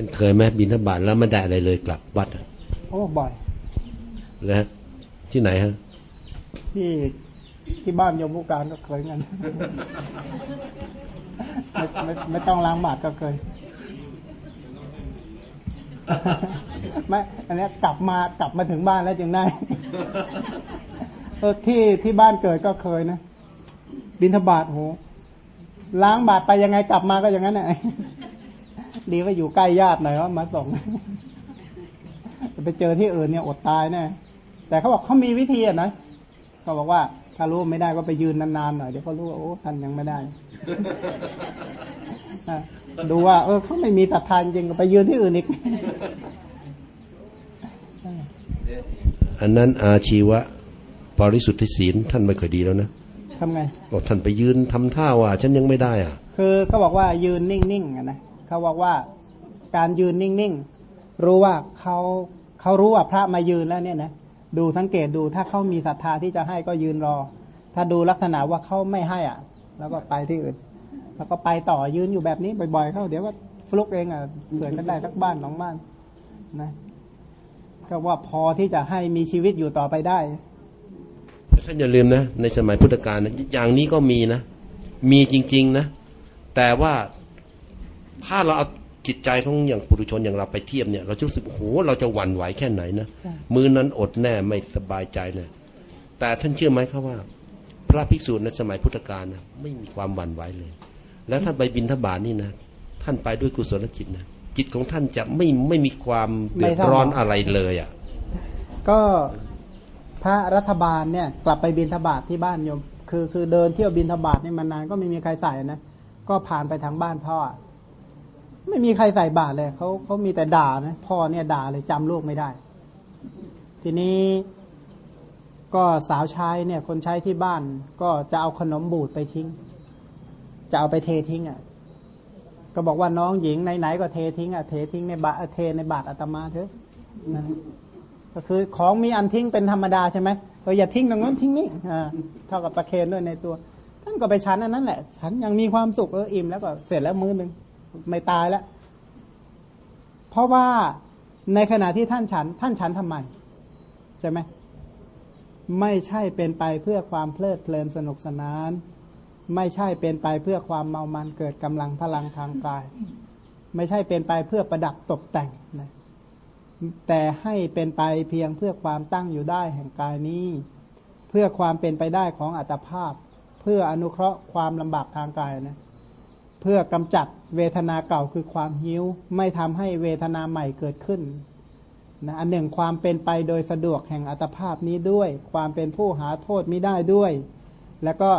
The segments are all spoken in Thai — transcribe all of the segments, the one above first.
านเคยไหมบินทบาทแล้วไม่ได้อะไรเลยกลับวัดอะโอ้บ่อยนะฮะที่ไหนฮะที่ที่บ้านโยมผู้การก็เคยงั้นไม่ไม่ไม่ต้องล้างบาตรก็เคยไม่อันเนี้ยกลับมากลับมาถึงบ้านแล้วจึงได้เออที่ที่บ้านเกิดก็เคยนะ บินทบาทโหล้างบาตรไปยังไงกลับมาก็อย่างนั้นแหละ ดีว่าอยู่ใกล้ญาติหน่อยว่ามาส่งไปเจอที่อื่นเนี่ยอดตายแน่แต่เขาบอกเขามีวิธีอะนะเขาบอกว่าถ้ารู้ไม่ได้ก็ไปยืนนานๆหน่อยเดี๋ยวเขารู้ว่าโอ้ท่านยังไม่ได้อะดูว่า เออเขาไม่มีศรัทธาจริงก็ไปยืนที่อื่นอีกอันนั้นอาชีวะปริสุทธิศีลท่านไม่ค่อยดีแล้วนะทำไงบอกท่านไปยืนทำท่าว่า ฉันยังไม่ได้อะ คือเขาบอกว่ายืนนิ่งๆอะนะ เขาบอกว่าการยืนนิ่งๆ รู้ว่าเขาเขารู้ว่าพระมายืนแล้วเนี่ยนะดูสังเกตดูถ้าเขามีศรัทธาที่จะให้ก็ยืนรอ ถ้าดูลักษณะว่าเขาไม่ให้อะ แล้วก็ไปที่อื่น แล้วก็ไปต่อยืนอยู่แบบนี้บ่อยๆเขาเดี๋ยวก็ฟลุกเองอะเผื่อกันได้สักบ้านสองบ้านนะก็ว่าพอที่จะให้มีชีวิตอยู่ต่อไปได้ท่านอย่าลืมนะ ในสมัยพุทธกาลนะอย่างนี้ก็มีนะ มีจริง ๆ นะ แต่ว่า ถ้าเราเอาจิตใจของอย่างปุถุชนอย่างเราไปเทียบเนี่ย เราจะรู้สึกโอ้โหเราจะหวั่นไหวแค่ไหนนะใช่มือนั้นอดแน่ไม่สบายใจเลยแต่ท่านเชื่อไหมครับว่า พระภิกษุในสมัยพุทธกาลนะไม่มีความหวั่นไหวเลย แล้วท่านไปบินทบาทนี่นะท่านไปด้วยกุศลจิตนะจิตของท่านจะไม่ไม่มีความเดือดร้อนอะไรเลยอะก็พระรัฐบาลเนี่ย กลับไปบินทบาทที่บ้านโยมคือคือเดินเที่ยวบินทบาทนี่มานานก็ไม่มีใครใส่นะก็ผ่านไปทางบ้านพ่ออะ ไม่มีใครใส่บาตรเลยเขาเขามีแต่ด่านะพ่อเนี่ยด่าเลยจำลูกไม่ได้ ทีนี้ก็สาวใช้เนี่ยคนใช้ที่บ้าน ก็จะเอาขนมบูดไปทิ้ง จะเอาไปเททิ้งอะ ก็บอกว่าน้องหญิงไหนๆก็เททิ้งอะเททิ้งในบาตรเทในบาตรอาตมาเถอะนั่นก็คือของมีอันทิ้งเป็นธรรมดาใช่ไหมเอออย่าทิ้งตรงนั้นทิ้งนี่อ่าเท่ากับประเคนด้วยในตัว ท่านก็ไปฉันอันนั้นแหละ ฉันยังมีความสุขเอออิ่มแล้วก็เสร็จแล้วมื้อหนึ่ง ไม่ตายแล้ว เพราะว่าในขณะที่ท่านฉัน ท่านฉันทำไม ใช่ไหมไม่ใช่เป็นไปเพื่อความเพลิดเพลินสนุกสนาน ไม่ใช่เป็นไปเพื่อความเมามันเกิดกำลังพลังทางกาย ไม่ใช่เป็นไปเพื่อประดับตกแต่งนะแต่ให้เป็นไปเพียงเพื่อความตั้งอยู่ได้แห่งกายนี้ เพื่อความเป็นไปได้ของอัตภาพ เพื่ออนุเคราะห์ความลำบากทางกายนะ เพื่อกำจัดเวทนาเก่าคือความหิว ไม่ทำให้เวทนาใหม่เกิดขึ้นนะอันหนึ่งความเป็นไปโดยสะดวกแห่งอัตภาพนี้ด้วย ความเป็นผู้หาโทษไม่ได้ด้วย แล้วก็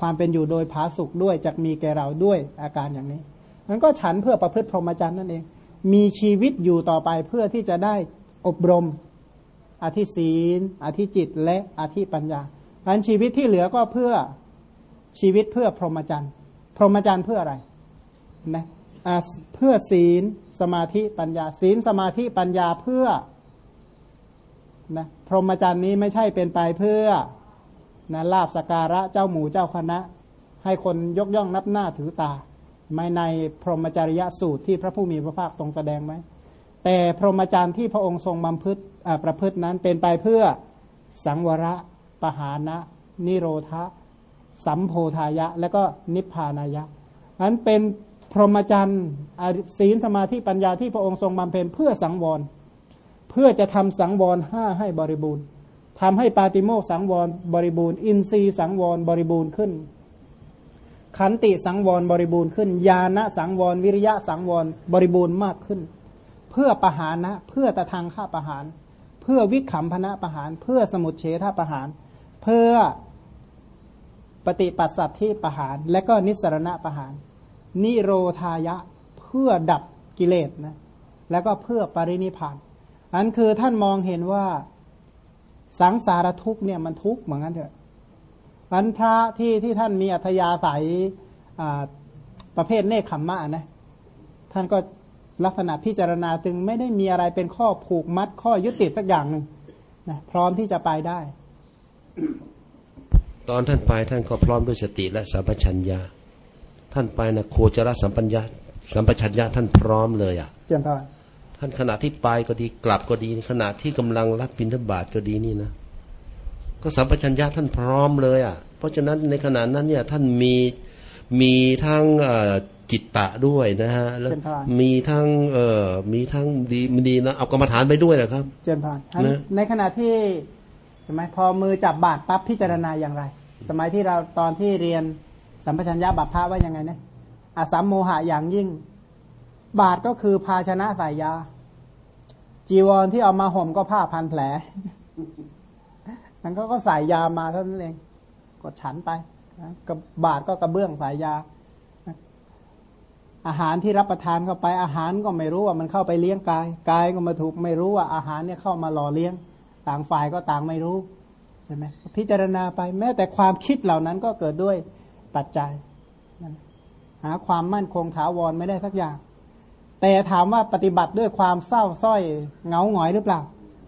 ความเป็นอยู่โดยผาสุกด้วยจะมีแก่เราด้วยอาการอย่างนี้มันก็ฉันเพื่อประพฤติพรหมจรรย์นั่นเอง มีชีวิตอยู่ต่อไปเพื่อที่จะได้อบรม อธิศีล อธิจิต และอธิปัญญาอันชีวิตที่เหลือก็เพื่อชีวิตเพื่อพรหมจรรย์ พรหมจรรย์เพื่ออะไรนะเพื่อศีลสมาธิปัญญา ศีลสมาธิปัญญาเพื่อนะพรหมจรรย์นี้ไม่ใช่เป็นไปเพื่อนะลาบสการะเจ้าหมูเจ้าคณะ ให้คนยกย่องนับหน้าถือตา ไม่ในพรหมจริยสูตรที่พระผู้มีพระภาคทรงแสดงไหมแต่พรหมจรรย์ที่พระองค์ทรงบำพฤติอ่าประพฤตินั้นเป็นไปเพื่อสังวระ ปหานะ นิโรธะ สัมโพธายะ และก็นิพพานายะนั้นเป็นพรหมจรรย์ศีลสมาธิปัญญาที่พระองค์ทรงบำเพ็ญเพื่อสังวร เพื่อจะทำสังวรห้าให้บริบูรณ์ทำให้ปาติโมกสังวรบริบูรณ์ อินทรีย์สังวรบริบูรณ์ขึ้น ขันติสังวรบริบูรณ์ขึ้น ญาณสังวรวิริยะสังวรบริบูรณ์มากขึ้น เพื่อปหานะ เพื่อตะทางฆ่าประหาร เพื่อวิขำพนะประหาร เพื่อสมุทเฉทประหาร เพื่อ ปฏิปัสสัตที่ประหาร และก็นิสรณะประหาร นิโรธายะเพื่อดับกิเลสนะแล้วก็เพื่อปรินิพานอันคือท่านมองเห็นว่าสังสารทุกข์เนี่ยมันทุกข์เหมือนกันเถอะอันพระที่ที่ท่านมีอัธยาศัยประเภทเนคขมมะนะท่านก็ลักษณะพิจารณาจึงไม่ได้มีอะไรเป็นข้อผูกมัดข้อยุติสักอย่างหนึ่งนะพร้อมที่จะไปได้ ตอนท่านไปท่านก็พร้อมด้วยสติและสัมปชัญญะท่านไปนะโคจรสัมปัญญะสัมปชัญญะท่านพร้อมเลยอะเจริญพรท่านขณะที่ไปก็ดีกลับก็ดีขณะที่กำลังรับบิณฑบาตก็ดีนี่นะก็สัมปชัญญะท่านพร้อมเลยอะ เพราะฉะนั้นในขณะนั้นเนี่ยท่านมีมีทั้งเอ่อจิตตะด้วยนะฮะแล้วมีทั้งเอ่อมีทั้งดีมีดีนะเอากรรมฐานไปด้วยนะครับ เจริญพรอันนะในขณะที่ใช่ไหมพอมือจับบาดปั๊บพิจารณาอย่างไร สมัยที่เราตอนที่เรียนสัมปชัญญะบัพพะว่ายังไงนะอาสัมโมหะอย่างยิ่ง บาดก็คือภาชนะใส่ยา จีวรที่เอามาห่มก็ผ้าพันแผลมันก็ก็ใส่ยามาเท่านั้นเองก็ฉันไปนะกับบาดก็กระเบื้องใส่ยา อาหารที่รับประทานเข้าไปอาหารก็ไม่รู้ว่ามันเข้าไปเลี้ยงกายกายก็มาถูกไม่รู้ว่าอาหารเนี่ยเข้ามาหล่อเลี้ยง ต่างฝ่ายก็ต่างไม่รู้ใช่ไหมพิจารณาไปแม้แต่ความคิดเหล่านั้นก็เกิดด้วยปัจจัยนั่นหาความมั่นคงถาวรไม่ได้สักอย่าง แต่ถามว่าปฏิบัติด้วยความเศร้าสร้อยเหงาหงอยหรือเปล่า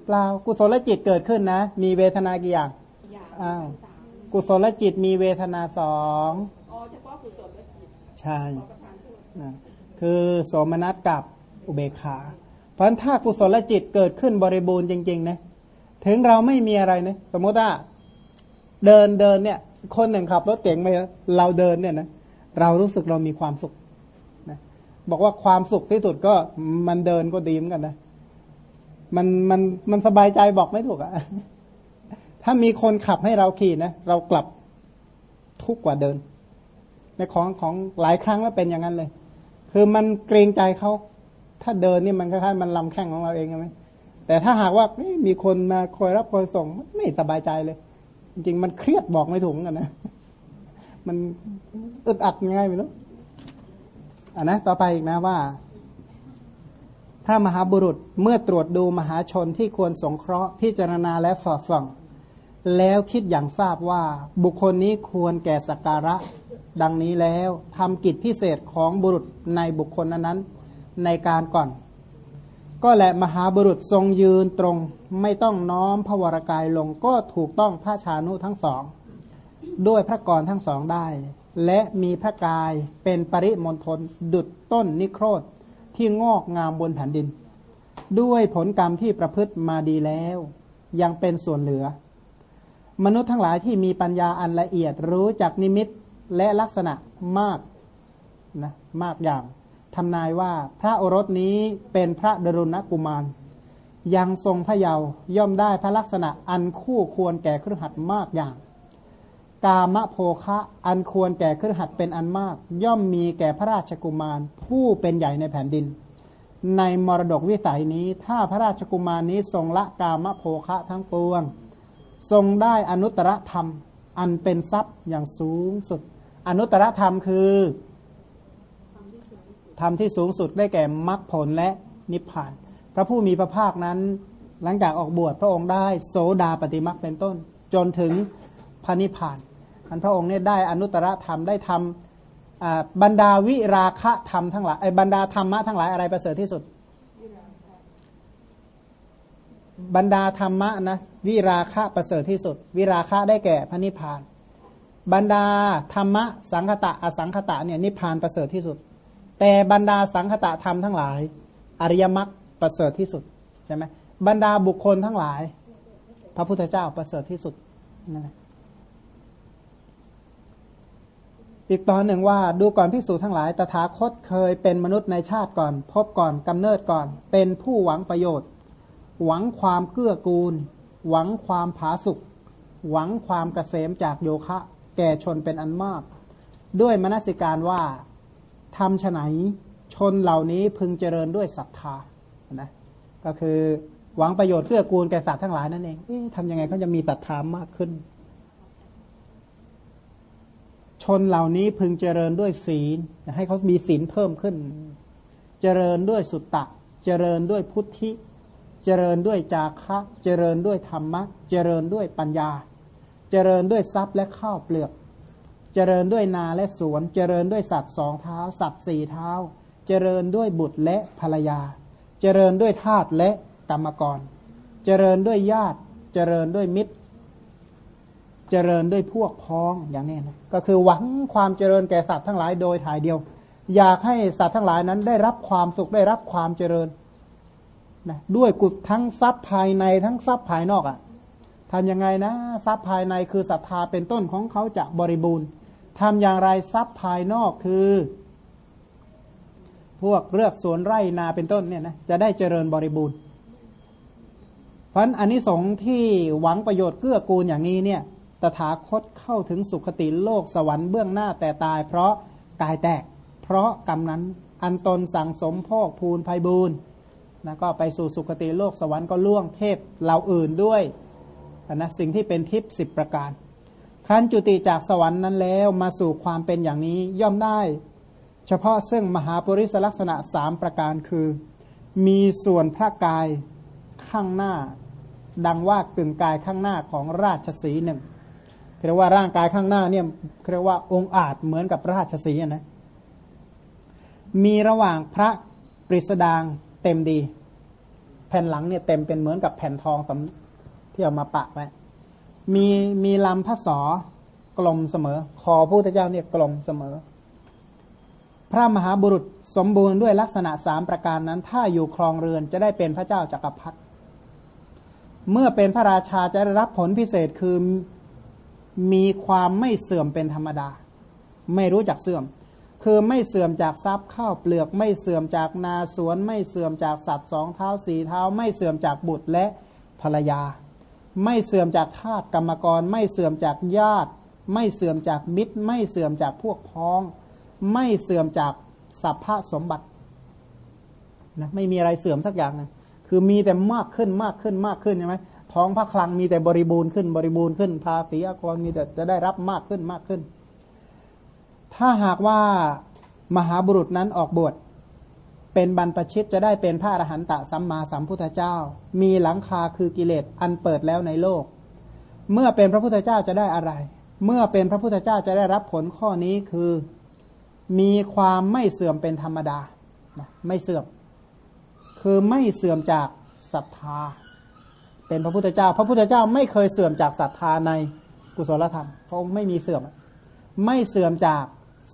เปล่ากุศลจิตเกิดขึ้นนะ มีเวทนากี่อย่างอ้าวกุศลจิตมีเวทนาสองอ๋อเฉพาะกุศลและจิตใช่ประทานโทษนะคือโสมนัสกับอุเบกขา เพราะฉะนั้นถ้ากุศลจิตเกิดขึ้นบริบูรณ์จริงๆนะ ถึงเราไม่มีอะไรนะสมมติว่าเดินเดินเนี่ย คนหนึ่งขับรถเก่งไปเราเดินเนี่ยนะเรารู้สึกเรามีความสุขนะบอกว่าความสุขที่สุดก็มันเดินก็ดีเหมือนกันนะมันมันมันสบายใจบอกไม่ถูกอะถ้ามีคนขับให้เราขี่นะเรากลับทุกข์กว่าเดิน ในของของหลายครั้งแล้วเป็นอย่างนั้นเลย คือมันเกรงใจเขาถ้าเดินนี่มันคล้ายๆมันลำแข้งของเราเองใช่ไหม แต่ถ้าหากว่ามีคนมาคอยรับคอยส่งไม่สบายใจเลย จริงๆ มันเครียดบอกไม่ถูกกันนะ มันอึดอัดยังไงไม่รู้อะนะต่อไปอีกนะว่าพระมหาบุรุษเมื่อตรวจดูมหาชนที่ควรสงเคราะห์พิจารณาและสอดส่อง แล้วคิดอย่างทราบว่า บุคคลนี้ควรแก่สักการะ ดังนี้แล้วทำกิจพิเศษของบุรุษในบุคคลนั้นๆในการก่อน ก็แหละมหาบุรุษทรงยืนตรง ไม่ต้องน้อมพระวรกายลงก็ถูกต้องพระชานุทั้งสอง ด้วยพระกรทั้งสองได้ และมีพระกายเป็นปริมณฑลดุดต้นนิโครธที่งอกงามบนแผ่นดิน ด้วยผลกรรมที่ประพฤติมาดีแล้ว ยังเป็นส่วนเหลือ มนุษย์ทั้งหลายที่มีปัญญาอันละเอียดรู้จักนิมิตและลักษณะมากนะมากอย่าง ทำนายว่าพระโอรสนี้เป็นพระดรุณกุมาร ยังทรงพระเยาว์ย่อมได้พระลักษณะอันคู่ควรแก่เครือขัดมากอย่าง กามโภคะอันควรแก่เครือขัดเป็นอันมาก ย่อมมีแก่พระราชกุมาร ผู้เป็นใหญ่ในแผ่นดิน ในมรดกวิสัยนี้ ถ้าพระราชกุมารนี้ทรงละกามโภคะทั้งปวง ทรงได้อนุตตรธรรม อันเป็นทรัพย์อย่างสูงสุด อนุตตรธรรมคือ ธรรมที่สูงสุดได้แก่มรรคผลและนิพพาน พระผู้มีพระภาคนั้น หลังจากออกบวชพระองค์ได้โสดาปฏิมรรคเป็นต้น จนถึงพระนิพพานอันพระองค์เนี่ยได้อนุตตรธรรมได้ทำบรรดาวิราคะธรรมทั้งหลายบรรดาธรรมะทั้งหลายอะไรประเสริฐที่สุด บรรดาธรรมะนะวิราคะประเสริฐที่สุด วิราคะได้แก่พระนิพพาน บรรดาธรรมะสังคตะอสังคตะเนี่ยนิพพานประเสริฐที่สุด แต่บรรดาสังคตะธรรมทั้งหลาย อริยมรรคประเสริฐที่สุดใช่ไหมบรรดาบุคคลทั้งหลาย พระพุทธเจ้าประเสริฐที่สุดนั่นแหละอีกตอนหนึ่งว่าดูก่อนพิสูจทั้งหลาย ตถาคตเคยเป็นมนุษย์ในชาติก่อน พบก่อนกำเนิดก่อน เป็นผู้หวังประโยชน์ หวังความเกื้อกูล หวังความผาสุกหวังความเกษมจากโยคะ แก่ชนเป็นอันมาก ด้วยมนสิการว่า ทำฉไหนชนเหล่านี้พึงเจริญด้วยศรัทธานะก็คือหวังประโยชน์เกื้อกูลแก่สัตว์ทั้งหลายนั่นเองอทำยังไงเขาจะมีศรัทธามากขึ้น ชนเหล่านี้พึงเจริญด้วยศีล ให้เขามีศีลเพิ่มขึ้น เจริญด้วยสุตตะ เจริญด้วยพุทธิ เจริญด้วยจาคะ เจริญด้วยธรรมะ เจริญด้วยปัญญา เจริญด้วยทรัพย์และข้าวเปลือก จริญด้วยนาและสวน เจริญด้วยสัตว์สองเท้า สัตว์สี่เท้า เจริญด้วยบุตรและภรรยา เจริญด้วยทาสและกรรมกร เจริญด้วยญาติ เจริญด้วยมิตร เจริญด้วยพวกพ้องอย่างนี้นะก็คือหวังความเจริญแก่สัตว์ทั้งหลายโดยถ่ายเดียว อยากให้สัตว์ทั้งหลายนั้นได้รับความสุขได้รับความเจริญนะด้วยกุศทั้งทรัพย์ภายในทั้งทรัพย์ภายนอกอะ่ะทำยังไงนะทรัพย์ภายในคือศรัทธาเป็นต้นของเขาจะบริบูรณ์ ทำอย่างไรทรัพย์ภายนอกคือ พวกเลือกสวนไร่นาเป็นต้นเนี่ยนะจะได้เจริญบริบูรณ์ เพราะอันนี้สงที่หวังประโยชน์เกื้อกูลอย่างนี้เนี่ย ตถาคตเข้าถึงสุคติโลกสวรรค์เบื้องหน้าแต่ตาย เพราะกายแตก เพราะกรรมนั้นอันตนสั่งสมพอกพูนภัยบูนนะก็ไปสู่สุคติโลกสวรรค์ก็ล่วงเทพเราอื่นด้วยนะสิ่งที่เป็นทิพย์สิบประการ ครั้นจุติจากสวรรค์นั้นแล้วมาสู่ความเป็นอย่างนี้ย่อมได้ เฉพาะซึ่งมหาปริศลักษณะสามประการคือ มีส่วนพระกายข้างหน้า ดังว่ากึ่งกายข้างหน้าของราชสีหนึ่งเรียกว่าร่างกายข้างหน้าเนี่ยเรียกว่าองค์อาจเหมือนกับราชสีนะมีระหว่างพระปริสดางเต็มดี แผ่นหลังเนี่ยเต็มเป็นเหมือนกับแผ่นทองที่เอามาปะไว้ มีมีลำพระสอกลมเสมอ คอพระพุทธเจ้าเนี่ยกลมเสมอ พระมหาบุรุษสมบูรณ์ด้วยลักษณะสามประการนั้น ถ้าอยู่ครองเรือนจะได้เป็นพระเจ้าจากักรพรรดิเมื่อเป็นพระราชาจะได้รับผลพิเศษคือมีความไม่เสื่อมเป็นธรรมดา ไม่รู้จักเสื่อม คือไม่เสื่อมจากทรัพย์ข้าวเปลือกไม่เสื่อมจากนาสวน ไม่เสื่อมจากสัตว์สองเท้าสี่เท้า ไม่เสื่อมจากบุตรและภรรยา ไม่เสื่อมจากทาสกรรมกร ไม่เสื่อมจากญาติ ไม่เสื่อมจากมิตร ไม่เสื่อมจากพวกพ้อง ไม่เสื่อมจากสัพพะสมบัตินะไม่มีอะไรเสื่อมสักอย่างนะคือมีแต่มากขึ้นมากขึ้นมากขึ้นใช่ไหมท้องพระคลังมีแต่บริบูรณ์ขึ้นบริบูรณ์ขึ้นภาษีอากรมีแต่จะได้รับมากขึ้นมากขึ้น ถ้าหากว่ามหาบุรุษนั้นออกบวช เป็นบรรพชิตจะได้เป็นพระอรหันตสัมมาสัมพุทธเจ้า มีหลังคาคือกิเลสอันเปิดแล้วในโลก เมื่อเป็นพระพุทธเจ้าจะได้อะไร เมื่อเป็นพระพุทธเจ้าจะได้รับผลข้อนี้คือ มีความไม่เสื่อมเป็นธรรมดา ไม่เสื่อม คือไม่เสื่อมจากศรัทธา เป็นพระพุทธเจ้า พระพุทธเจ้าไม่เคยเสื่อมจากศรัทธาในกุศลธรรมพระองค์ไม่มีเสื่อม ไม่เสื่อมจาก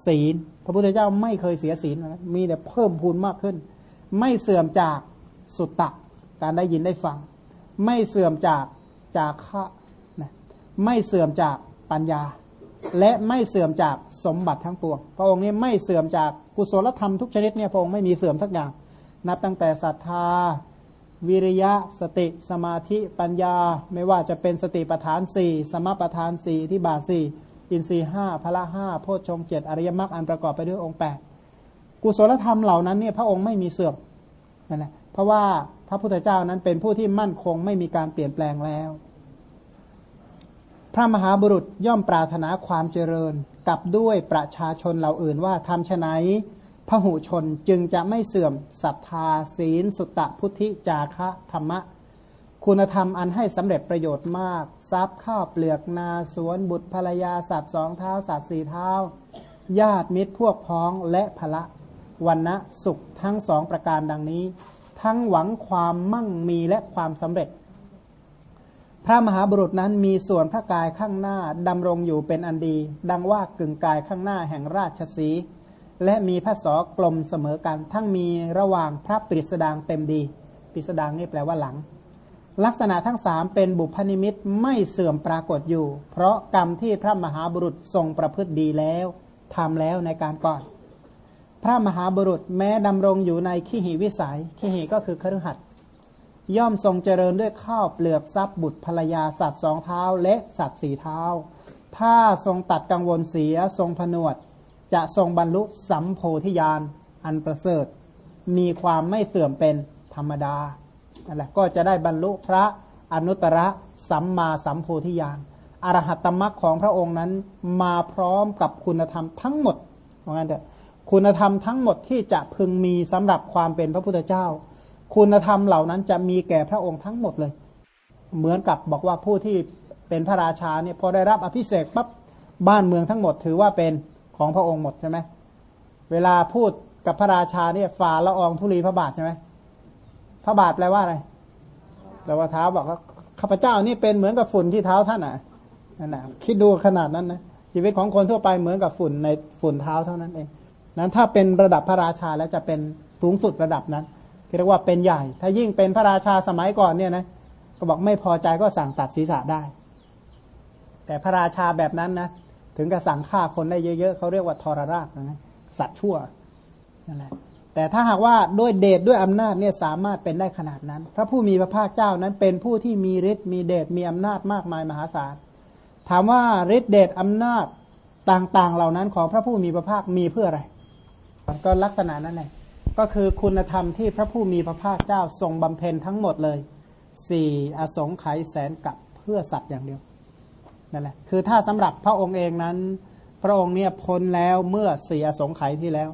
ศีล พระพุทธเจ้าไม่เคยเสียศีลมีแต่เพิ่มพูนมากขึ้น ไม่เสื่อมจากสุตตะ การได้ยินได้ฟัง ไม่เสื่อมจากจากขะนะไม่เสื่อมจากปัญญา และไม่เสื่อมจากสมบัติทั้งปวง พระองค์นี้ไม่เสื่อมจากกุศลธรรมทุกชนิดเนี่ยพระองค์ไม่มีเสื่อมสักอย่าง นับตั้งแต่ศรัทธา วิริยะ สติสมาธิปัญญา ไม่ว่าจะเป็นสติปทานสี่สมปทานสี่ที่บาสี่ อินทรีห้าพละห้าโพชฌงเจ็ดอริยมรรคอันประกอบไปด้วยองค์แปดกุศลธรรมเหล่านั้นเนี่ยพระองค์ไม่มีเสื่อมนั่นแหละเพราะว่าพระพุทธเจ้านั้นเป็นผู้ที่มั่นคงไม่มีการเปลี่ยนแปลงแล้ว พระมหาบุรุษย่อมปรารถนาความเจริญกับด้วยประชาชนเหล่าอื่นว่าทำชไหนพระหูชนจึงจะไม่เสื่อมศรัทธาศีล สุตตะพุทธิจาคะธรรมะ คุณธรรมอันให้สำเร็จประโยชน์มาก ทรัพย์ข้าวเปลือกนาสวนบุตรภรรยาสัตว์สองเท้าสัตว์สี่เท้า ญาติมิตรพวกพ้องและพละวันนะสุขทั้งสองประการดังนี้ ทั้งหวังความมั่งมีและความสำเร็จ พระมหาบุรุษนั้นมีส่วนพระกายข้างหน้าดำรงอยู่เป็นอันดี ดังว่ากึ่งกายข้างหน้าแห่งราชสีและมีพระสอกลมเสมอกัน ทั้งมีระหว่างพระปริสดางเต็มดีปริสดางนี่แปลว่าหลัง ลักษณะทั้งสามเป็นบุพนิมิตไม่เสื่อมปรากฏอยู่ เพราะกรรมที่พระมหาบุรุษทรงประพฤติดีแล้วทำแล้วในการก่อน พระมหาบุรุษแม้ดำรงอยู่ในขีหิวิสัยขีหิก็คือคฤหัสถ์ย่อมทรงเจริญด้วยข้าวเปลือกทรัพย์บุตรภรรยาสัตว์สองเท้าและสัตว์สี่เท้า ถ้าทรงตัดกังวลเสียทรงผนวด จะทรงบรรลุสัมโพธิญาณอันประเสริฐ มีความไม่เสื่อมเป็นธรรมดา นั่นแหละก็จะได้บรรลุพระอนุตตรสัมมาสัมโพธิญาณอรหัตตมรรคของพระองค์นั้นมาพร้อมกับคุณธรรมทั้งหมดว่างั้นเถอะคุณธรรมทั้งหมดที่จะพึงมีสำหรับความเป็นพระพุทธเจ้า คุณธรรมเหล่านั้นจะมีแก่พระองค์ทั้งหมดเลย เหมือนกับบอกว่าผู้ที่เป็นพระราชาเนี่ยพอได้รับอภิเษกปั๊บบ้านเมืองทั้งหมดถือว่าเป็นของพระองค์หมดใช่ไหมเวลาพูดกับพระราชาเนี่ยฝ่าละอองธุลีพระบาทใช่ไหม พระบาทแปลว่าอะไรแปลว่าเท้าบอกว่าข้าพเจ้านี่เป็นเหมือนกับฝุ่นที่เท้าท่านอะนั่นนะคิดดูขนาดนั้นนะชีวิตของคนทั่วไปเหมือนกับฝุ่นในฝุ่นเท้าเท่านั้นเองนั้นถ้าเป็นระดับพระราชาแล้วจะเป็นสูงสุดระดับนั้นเรียกว่าเป็นใหญ่ ถ้ายิ่งเป็นพระราชาสมัยก่อนเนี่ยนะก็บอกไม่พอใจก็สั่งตัดศีรษะได้ แต่พระราชาแบบนั้นนะถึงกับสั่งฆ่าคนได้เยอะๆเขาเรียกว่าทรราชนะสัตว์ชั่วนั่นแหละ แต่ถ้าหากว่าด้วยเดชด้วยอำนาจเนี่ยสามารถเป็นได้ขนาดนั้น พระผู้มีพระภาคเจ้านั้นเป็นผู้ที่มีฤทธิ์มีเดชมีอำนาจมากมายมหาศาลถามว่าฤทธิ์เดชอำนาจต่างๆ เหล่านั้นของพระผู้มีพระภาคมีเพื่ออะไร ก็ลักษณะนั้นแหละก็คือคุณธรรมที่พระผู้มีพระภาคเจ้าทรงบำเพ็ญทั้งหมดเลยสี่อสงไขยแสนกับเพื่อสัตว์อย่างเดียวนั่นแหละคือถ้าสำหรับพระองค์เองนั้น พระองค์เนี่ยพ้นแล้วเมื่อสี่อสงไขยที่แล้ว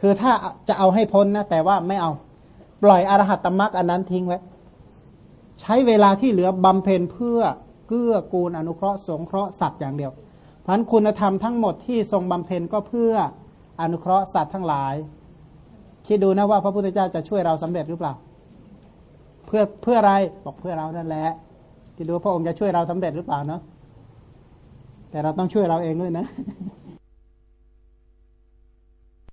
คือถ้าจะเอาให้พ้นนะ แต่ว่าไม่เอา ปล่อยอรหัตตมรรคอันนั้นทิ้งไว้ใช้เวลาที่เหลือบำเพ็ญเพื่อเกื้อกูลอนุเคราะห์สงเคราะห์สัตว์อย่างเดียวเพราะนั้นคุณธรรมทั้งหมดที่ทรงบำเพ็ญก็เพื่ออนุเคราะห์สัตว์ทั้งหลาย คิดดูนะว่าพระพุทธเจ้าจะช่วยเราสำเร็จหรือเปล่า เพื่อเพื่ออะไรบอกเพื่อเรานั่นแหละคิดดูว่าพระองค์จะช่วยเราสำเร็จหรือเปล่าเนาะแต่เราต้องช่วยเราเองด้วยนะ